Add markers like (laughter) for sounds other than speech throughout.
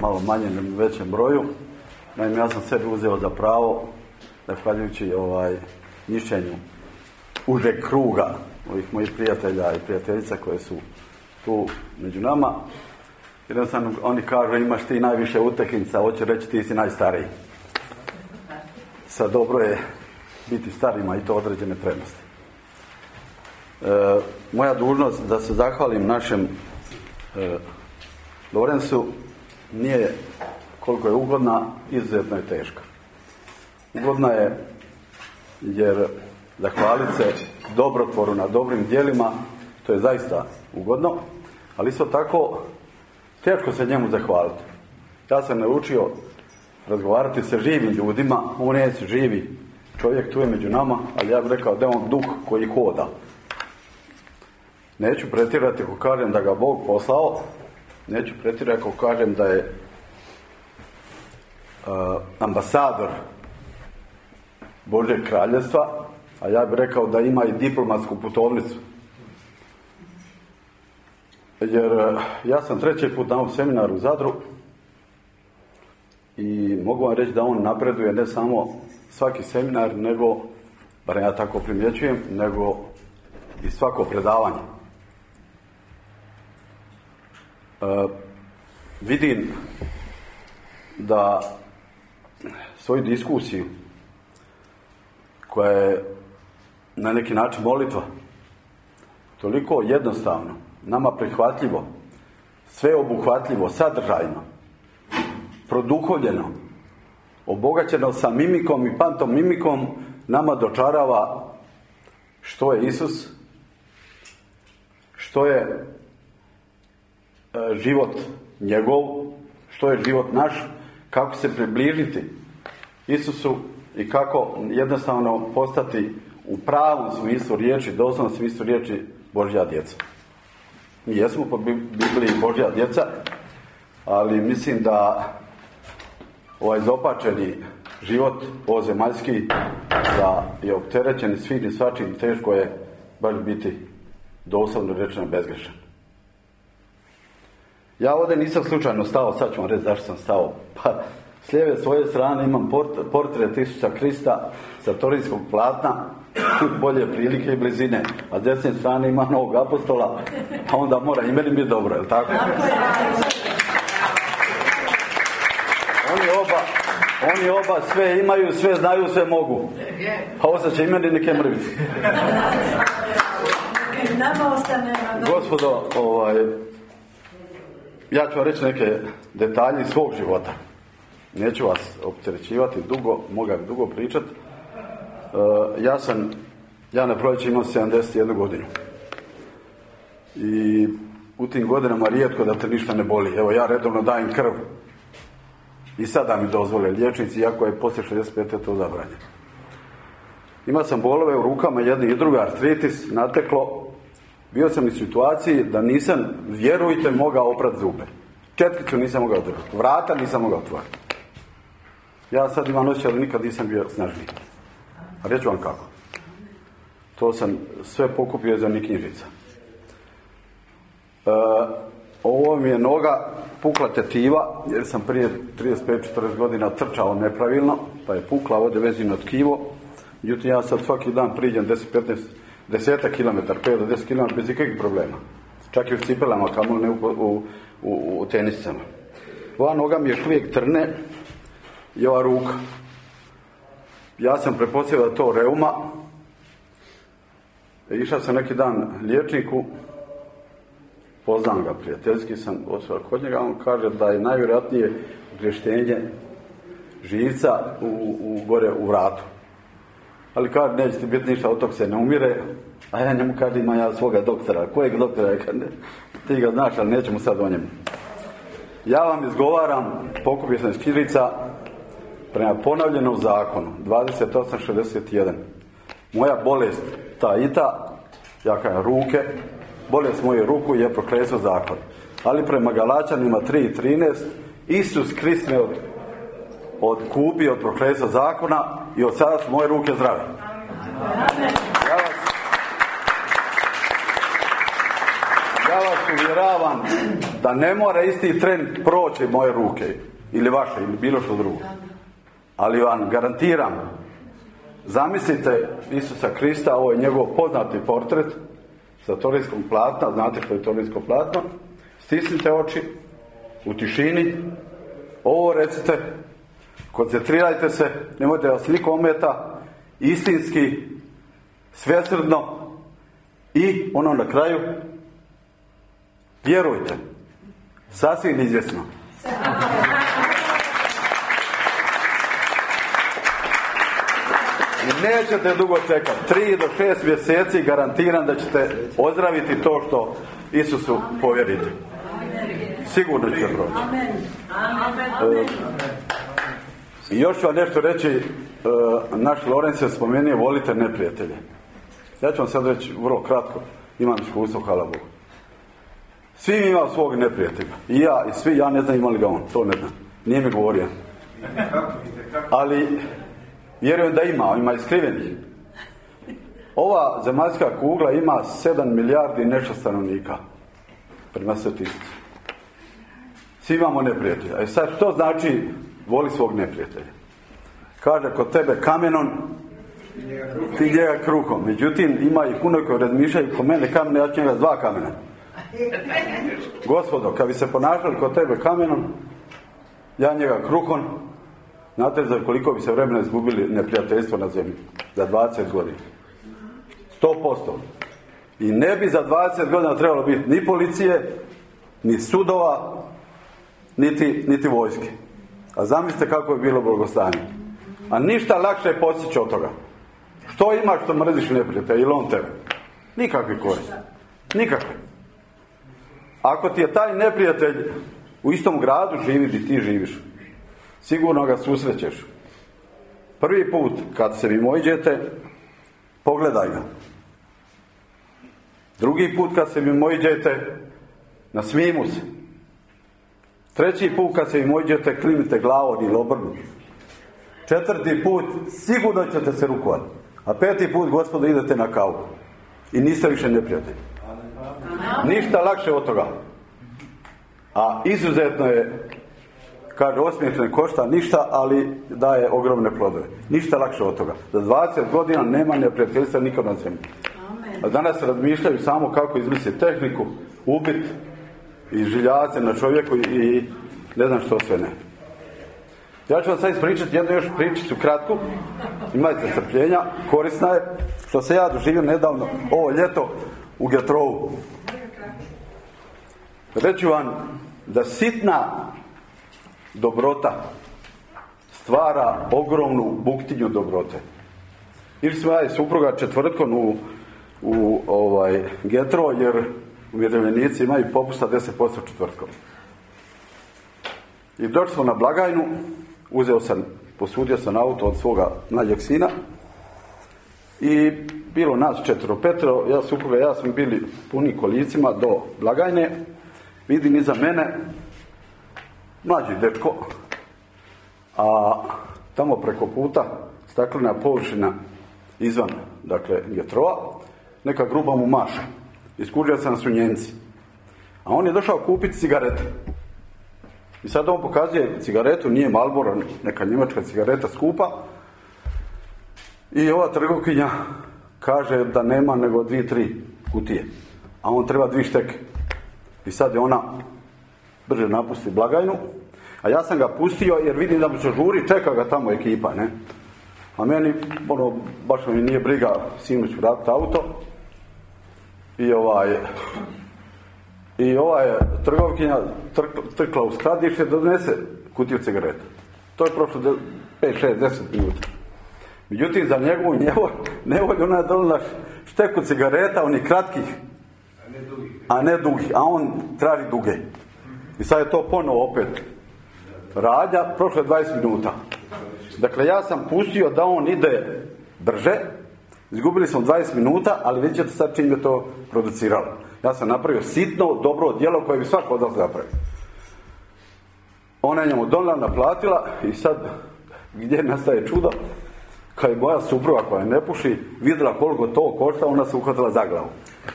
malo manjem većem broju. Naime, ja sam sebi uzeo za pravo, zahvaljujući ovaj, mišljenju užeg kruga ovih mojih prijatelja i prijateljica koje su tu među nama. Jednostavno, oni kažu imaš ti najviše utehinca, hoće reći ti si najstariji. Sad dobro je biti starima i to određene prednosti. E, moja dužnost da se zahvalim našem e, Lorencu nije koliko je ugodna, izuzetno je teška. Ugodna je jer zahvaliti se dobrotvoru na dobrim djelima, to je zaista ugodno, ali isto tako teško se njemu zahvaliti. Ja sam naučio razgovarati sa živim ljudima, on je živi čovjek, tu je među nama, ali ja bih rekao da je on duh koji hoda. Neću pretirati ako kažem da ga Bog poslao, neću pretirati ako kažem da je uh, ambasador Božeg kraljevstva, a ja bih rekao da ima i diplomatsku putovnicu. Jer ja sam treći put na ovom seminaru u Zadru i mogu vam reći da on napreduje ne samo svaki seminar, nego, bar ja tako primjećujem, nego i svako predavanje. Uh, vidim da svoju diskusiju koja je na neki način molitva toliko jednostavno nama prihvatljivo sveobuhvatljivo, sadržajno produhovljeno obogaćeno sa mimikom i pantom mimikom nama dočarava što je Isus što je E, život njegov, što je život naš, kako se približiti Isusu i kako jednostavno postati u pravom smislu riječi, doslovnom smislu riječi Božja djeca. Mi jesmo po Bibliji Božja djeca, ali mislim da ovaj zopačeni život ozemaljski da je opterećen svim i svačim teško je baš biti doslovno rečeno bezgrešan. Ja ovdje nisam slučajno stao, sad ću vam reći zašto sam stao. Pa, s lijeve svoje strane imam portret Isusa Krista sa torinskog platna, (clears throat) bolje prilike i blizine, a s desne strane ima novog apostola, a onda mora i meni biti dobro, je tako? Oni oba, oni oba sve imaju, sve znaju, sve mogu. Pa ovo će i meni neke mrvice. Gospodo, ovaj, ja ću vam reći neke detalje svog života. Neću vas opterećivati dugo, mogu dugo pričat. E, ja sam, ja na proljeće imam 71 godinu. I u tim godinama rijetko da te ništa ne boli. Evo ja redovno dajem krv. I sada mi dozvole liječnici, iako je poslije 65. to zabranjeno. Imao sam bolove u rukama, jedni i druga artritis, nateklo, bio sam u situaciji da nisam, vjerujte, mogao oprat zube. Četkicu nisam mogao držati. Vrata nisam mogao otvoriti. Ja sad imam osjećaj ali nikad nisam bio snažniji. A reću vam kako. To sam sve pokupio za knjižica. E, ovo mi je noga pukla tetiva, jer sam prije 35-40 godina trčao nepravilno, pa je pukla ovdje vezino tkivo. Međutim, ja sad svaki dan priđem 10-15 desetak kilometar, 5 do 10 km bez ikakvih problema. Čak i u cipelama, kamo ne u, u, u, u teniscama. Ova noga mi još uvijek trne i ova ruka. Ja sam prepostavio da to reuma. E, išao sam neki dan liječniku, poznam ga, prijateljski sam otišao kod njega, on kaže da je najvjerojatnije greštenje živca u, u, gore u vratu ali kaže neće ti biti ništa, od tog se ne umire, a ja njemu kažem, ima ja svoga doktora, kojeg doktora, (laughs) ne, ti ga znaš, ali nećemo sad o njemu. Ja vam izgovaram, pokupio sam iz knjižica, prema ponavljenom zakonu, 28.61. Moja bolest, ta i ta, ja kažem ruke, bolest moje ruku je prokleso zakon. Ali prema Galačanima 3.13, Isus Krist me od odkupi od proklesa zakona i od sada su moje ruke zdrave. Ja vas, ja vas uvjeravam da ne mora isti tren proći moje ruke ili vaše ili bilo što drugo. Ali vam garantiram, zamislite Isusa Krista, ovo je njegov poznati portret sa torijskom platna, znate što je torijsko platno, stisnite oči u tišini, ovo recite, koncentrirajte se, nemojte da vas niko ometa, istinski, svjesrdno i ono na kraju, vjerujte, sasvim izvjesno. I nećete dugo čekati. Tri do šest mjeseci garantiram da ćete ozdraviti to što Isusu povjerite. Sigurno ćete proći. E, I još ću vam nešto reći, e, naš Lorenz je spomenuo, volite neprijatelje. Ja ću vam sad reći vrlo kratko, imam iskustvo, hvala Bogu. Svi mi imamo svog neprijatelja. I ja, i svi, ja ne znam imali ga on, to ne znam. Nije mi govorio. Ali, vjerujem da ima, ima iskrivenih. Ova zemaljska kugla ima 7 milijardi nešto stanovnika. Prema statistici. Svi imamo neprijatelja. E sad, što znači voli svog neprijatelja? Kaže, kod tebe kamenon, ti njega kruhom. Međutim, ima i puno koji razmišljaju, kod mene kamene, ja ću njega dva kamena. Gospodo, kad bi se ponašali kod tebe kamenom, ja njega kruhom, znate za koliko bi se vremena izgubili neprijateljstvo na zemlji? Za 20 godina. 100%. I ne bi za 20 godina trebalo biti ni policije, ni sudova, niti, niti vojske. A zamislite kako je bilo blagostanje. A ništa lakše je postići od toga. Što imaš što mrziš neprijatelja ili on tebe? Nikakvi korist. Nikakve. Ako ti je taj neprijatelj u istom gradu živi gdje ti živiš, sigurno ga susrećeš. Prvi put kad se vi mojiđete, pogledaj ga. Drugi put kad se vi mojiđete, nasmijemo se. Treći put kad se vi mojiđete, klimite glavom ili obrnuti. Četvrti put, sigurno ćete se rukovati. A peti put, gospodo, idete na kavu. I niste više neprijatelji. Ništa lakše od toga. A izuzetno je, kaže, osmijeh ne košta ništa, ali daje ogromne plodove. Ništa lakše od toga. Za 20 godina nema neprijateljstva nikad na zemlji. A danas razmišljaju samo kako izmisliti tehniku, ubit i žiljace na čovjeku i ne znam što sve ne. Ja ću vam sad ispričati jednu još pričicu kratku. Imajte strpljenja, korisna je. Što se ja doživio nedavno, ovo ljeto, u Getrovu. Reću vam da sitna dobrota stvara ogromnu buktinju dobrote. Ili smo ja i supruga četvrtkom u, u ovaj, Getro, jer umirovljenici imaju popusta 10% četvrtkom. I došli smo na blagajnu, uzeo sam, posudio sam auto od svoga mlađeg sina i bilo nas četvro petro, ja supruga ja smo bili puni kolicima do blagajne, vidim iza mene mlađi dečko, a tamo preko puta staklena površina izvan, dakle, getrova, neka gruba mu maša. Iskužio sam su Njemci. A on je došao kupiti cigarete. I sad on pokazuje cigaretu, nije Malboro, neka njemačka cigareta skupa. I ova trgovkinja kaže da nema nego dvije, tri kutije. A on treba dvije šteke. I sad je ona brže napusti blagajnu. A ja sam ga pustio jer vidim da mu se žuri, čeka ga tamo ekipa, ne. A meni, ono, baš mi nije briga, sinu ću vratiti auto. I ovaj, i ova je trgovkinja trkla u skladište da donese kutiju cigareta. To je prošlo 5, 6, 10 minuta. Međutim, za njegovu nevolju ona je donila šteku cigareta, onih kratkih, a ne dugih, a on traži duge. I sad je to ponovo opet radnja, prošlo je 20 minuta. Dakle, ja sam pustio da on ide brže, izgubili smo 20 minuta, ali vidjet sad čim je to produciralo. Ja sam napravio sitno, dobro djelo koje bi svako od nas napravio. Ona je njemu donila, naplatila i sad gdje nastaje čudo, kad je moja supruga koja ne puši vidjela koliko to košta, ona se uhvatila za glavu.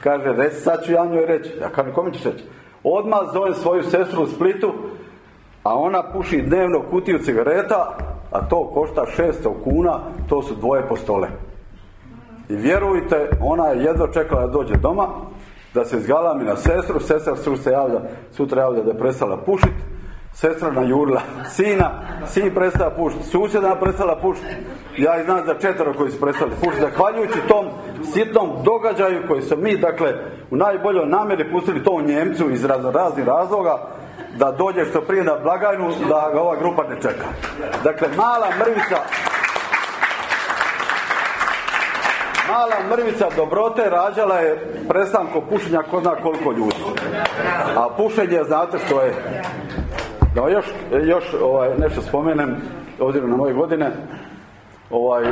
Kaže, reci, sad ću ja njoj reći. Ja kažem, kome ćeš reći? Odmah zove svoju sestru u Splitu, a ona puši dnevno kutiju cigareta, a to košta 600 kuna, to su dvoje po stole. I vjerujte, ona je jedno čekala da dođe doma, da se izgalami na sestru, sestra se javlja, sutra javlja da je prestala pušiti, sestra najurila sina, sin prestala pušiti, susjeda prestala pušiti, ja i znam za četvero koji su prestali pušiti, zahvaljujući tom sitnom događaju koji su mi, dakle, u najboljoj namjeri pustili to Njemcu iz raznih razloga, da dođe što prije na blagajnu, da ga ova grupa ne čeka. Dakle, mala mrvica, mala mrvica dobrote rađala je prestanko pušenja ko zna koliko ljudi. A pušenje, znate što je? Da još, još ovaj, nešto spomenem, obzirom na moje godine, ovaj,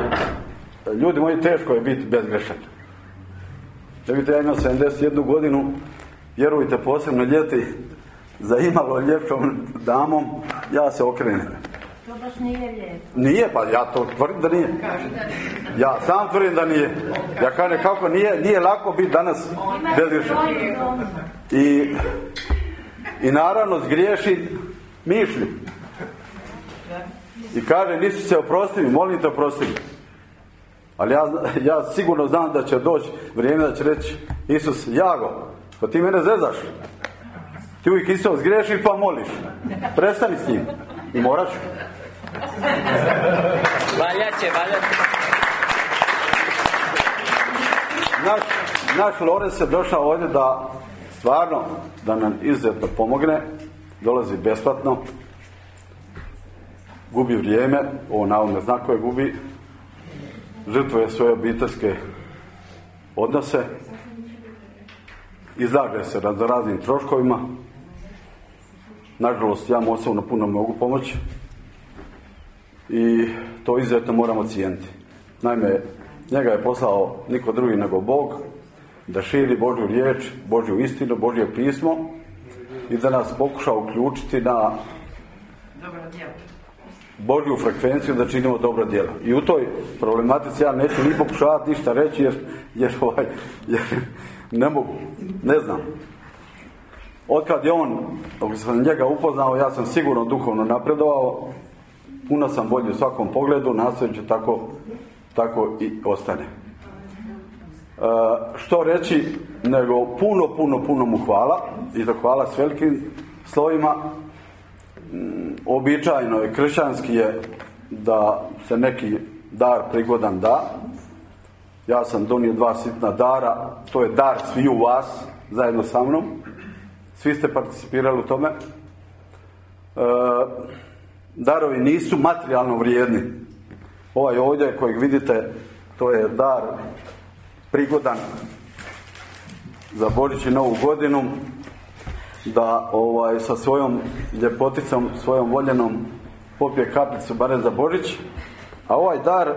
ljudi moji teško je biti bezgrešan. Da vidite, ja imam 71 godinu, vjerujte posebno ljeti, za imalo ljepšom damom, ja se okrenem. To baš nije lijepo. Nije, pa ja to tvrdim da nije. Ja sam tvrdim da nije. Ja kažem kako nije, nije lako biti danas bezgrešan. I, I naravno zgriješi mišlju. I kaže, nisi se oprostili, molim te oprostili. Ali ja, ja sigurno znam da će doći vrijeme da će reći Isus, Jago, pa ti mene zezaš. Ti uvijek isto zgriješiš pa moliš. Prestani s njim. I morat ću. Valja će, valja će. Naš, naš Lorenz je došao ovdje da stvarno da nam izuzetno pomogne. Dolazi besplatno. Gubi vrijeme. Ovo navodno zna koje gubi. Žrtvuje svoje obiteljske odnose. Izlaže se raznim troškovima. Nažalost, ja mu osobno puno mogu pomoći. I to izuzetno moramo cijeniti. Naime, njega je poslao niko drugi nego Bog da širi Božju riječ, Božju istinu, Božje pismo i da nas pokuša uključiti na Božju frekvenciju da činimo dobro djelo. I u toj problematici ja neću ni pokušavati ništa reći jer, jer, ovaj, jer ne mogu, ne znam. Otkad je on, dok sam njega upoznao, ja sam sigurno duhovno napredovao, puno sam bolji u svakom pogledu, nastojeći tako, tako i ostane. E, što reći, nego puno, puno, puno mu hvala i to hvala s velikim slovima. Mm, običajno je, kršćanski je da se neki dar prigodan da. Ja sam donio dva sitna dara, to je dar sviju vas, zajedno sa mnom. Svi ste participirali u tome. E, darovi nisu materijalno vrijedni. Ovaj ovdje kojeg vidite, to je dar prigodan za Božić i Novu godinu da ovaj sa svojom ljepoticom, svojom voljenom popije kaplicu barem za Božić, a ovaj dar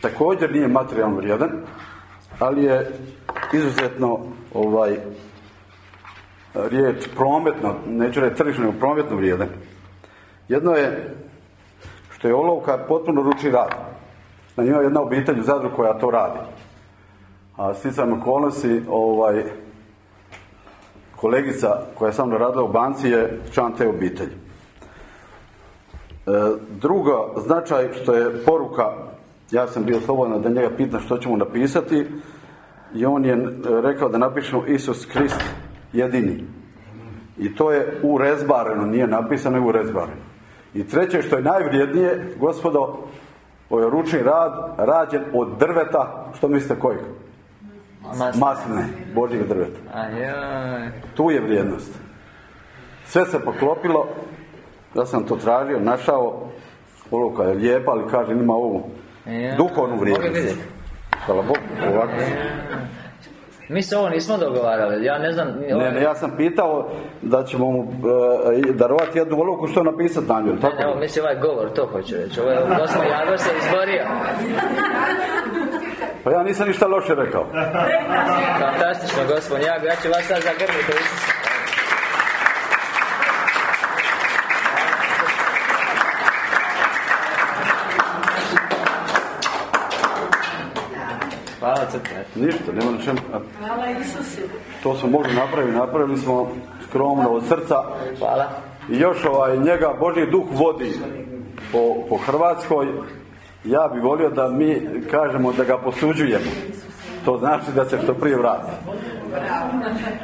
također nije materijalno vrijedan, ali je izuzetno ovaj riječ prometno, neću reći tržišno, prometno vrijedan. Jedno je što je olovka potpuno ručni rad. Na ima jedna obitelj u Zadru koja to radi. A sticam okolnosti, ovaj, kolegica koja je sa mnom radila u banci je član te obitelji. E, drugo značaj što je poruka, ja sam bio slobodan da njega pitam što ćemo napisati i on je rekao da napišemo Isus Krist jedini. I to je urezbareno, nije napisano, nego urezbareno. I treće što je najvrijednije, gospodo, ovo je ručni rad, rađen od drveta, što mislite kojeg? Masne. Božjeg drveta. Tu je vrijednost. Sve se poklopilo, ja sam to tražio, našao, olovka je lijepa, ali kaže ima ovu duhovnu vrijednost. Hvala Bogu, ovako. Mi se ovo nismo dogovarali, ja ne znam... ni- Ne, ne, ja sam pitao da ćemo mu e, darovati jednu olovku što napisati na njoj, tako? Evo, misli ovaj govor, to hoću reći. Ovo je Gospod Jagor se izborio. Pa ja nisam ništa loše rekao. Fantastično, gospod Jagor. Ja ću vas sad zagrliti. Hvala bacati. Ništa, nema na čemu. To smo mogli napraviti, napravili smo skromno od srca. Hvala. I još ovaj, njega Božji duh vodi po, po Hrvatskoj. Ja bi volio da mi kažemo da ga posuđujemo. To znači da se što prije vrati.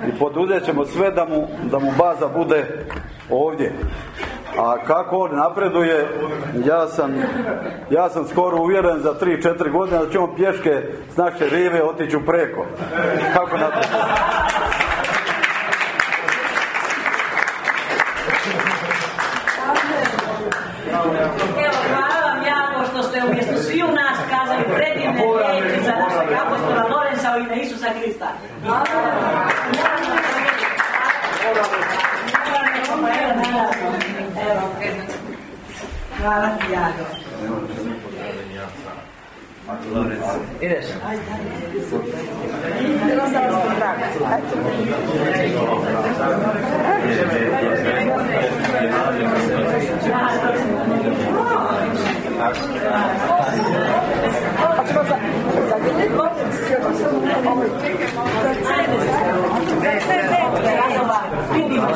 I poduzet ćemo sve da mu, da mu baza bude ovdje. A kako on napreduje, ja sam, ja sam skoro uvjeren za 3-4 godine da će on pješke s naše rive otići u preko. Kako napreduje? Evo, hvala vam jako što ste umjesto svi u nas kazali predivne riječi za našeg apostola Lorenza u ime Isusa Krista. Hvala vam. Evo. Hvala ti jako. Ideš?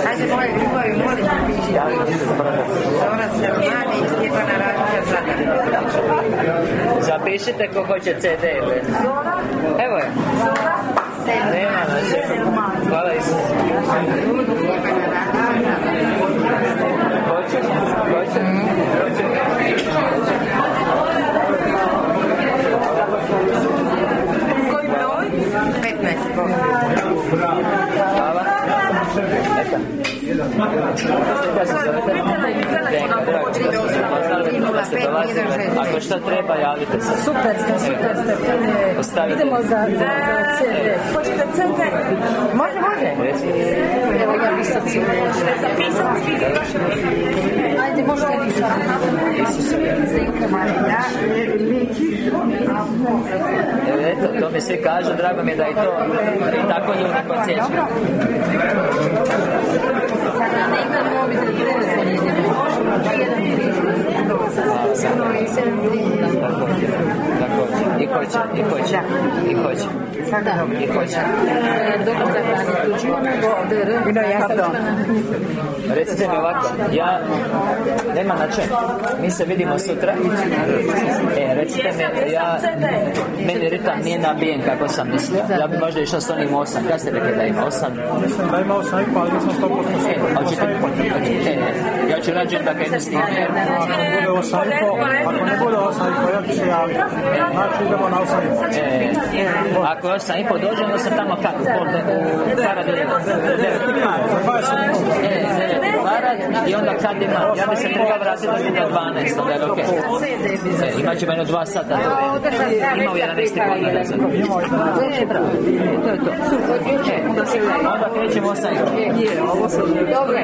Ajde, moj ljubavi, molim te piši. Zora Sermani i Stjepana Radića Zadar. Zapišite ko hoće CD ili... Evo je. Nema na čemu. Hvala Isus. Stjepana Radića Zadar. Hoće? Hoće? Hoće? Koji broj? 15. Hvala. Neka. Kako se zovete? Zdenka, drago što ste doznali, da ste dolazili. Ako šta treba, javite se. Super ste, super ste. Ostavite. Idemo za, za CD. Hoćete CD? Može, može. Evo ga visoci. Ajde, možete vi Zdenka Marina. Evo, Eto, to mi svi kažu, drago mi je da i to i tako ljudi podsjećaju. Sada ne imam mobitel, telefon idemo. Tako, i hoće, i hoće, i hoće, i hoće. Recite mi ovako, ja, nema na čem, mi se vidimo sutra. E, recite mi, ja, meni ritam nije nabijen kako sam mislio, ja bi možda išao s onim osam, kada ste rekli da ima osam? Da ima osam i pol, ali nisam 100% E, ja ću rađen da kaj ne snimio. Ako ne bude pol, ja ću se javiti. Znači idemo na osam i pol. E, ako je osam i pol dođe, onda sam tamo kad, u pol, u 20 minuta. E, i onda kad ima, ja bi se trebao vratiti do 12, onda je okej. E, imat ćemo jedno dva sata. Ima u 11 pol da ne znam. E, bravo, E, to je to. E, onda krećemo pol. Dobro.